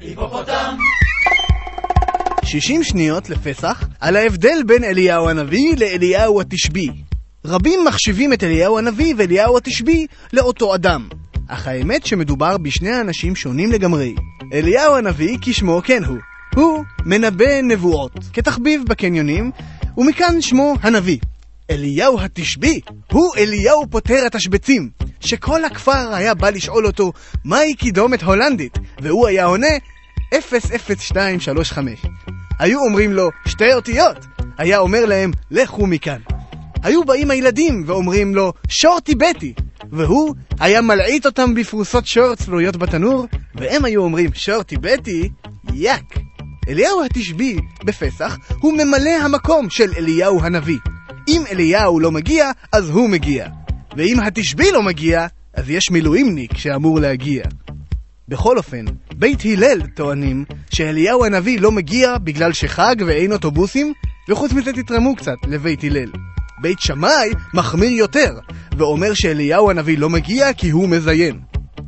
היפופוטם! 60 שניות לפסח על ההבדל בין אליהו הנביא לאליהו התשבי. רבים מחשיבים את אליהו הנביא ואליהו התשבי לאותו אדם, אך האמת שמדובר בשני אנשים שונים לגמרי. אליהו הנביא כשמו כן הוא. הוא מנבא נבואות, כתחביב בקניונים, ומכאן שמו הנביא. אליהו התשבי הוא אליהו פותר התשבצים, שכל הכפר היה בא לשאול אותו מהי קידומת הולנדית, והוא היה עונה 00235. היו אומרים לו שתי אותיות, היה אומר להם לכו מכאן. היו באים הילדים ואומרים לו שורטי בטי, והוא היה מלעיט אותם בפרוסות שור צלויות בתנור, והם היו אומרים שורטי בטי, יאק. אליהו התשבי בפסח הוא ממלא המקום של אליהו הנביא. אם אליהו לא מגיע, אז הוא מגיע. ואם התשבי לא מגיע, אז יש מילואימניק שאמור להגיע. בכל אופן, בית הלל טוענים שאליהו הנביא לא מגיע בגלל שחג ואין אוטובוסים, וחוץ מזה תתרמו קצת לבית הלל. בית שמאי מחמיר יותר, ואומר שאליהו הנביא לא מגיע כי הוא מזיין.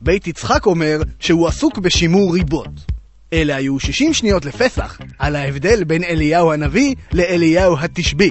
בית יצחק אומר שהוא עסוק בשימור ריבות. אלה היו 60 שניות לפסח על ההבדל בין אליהו הנביא לאליהו התשבי.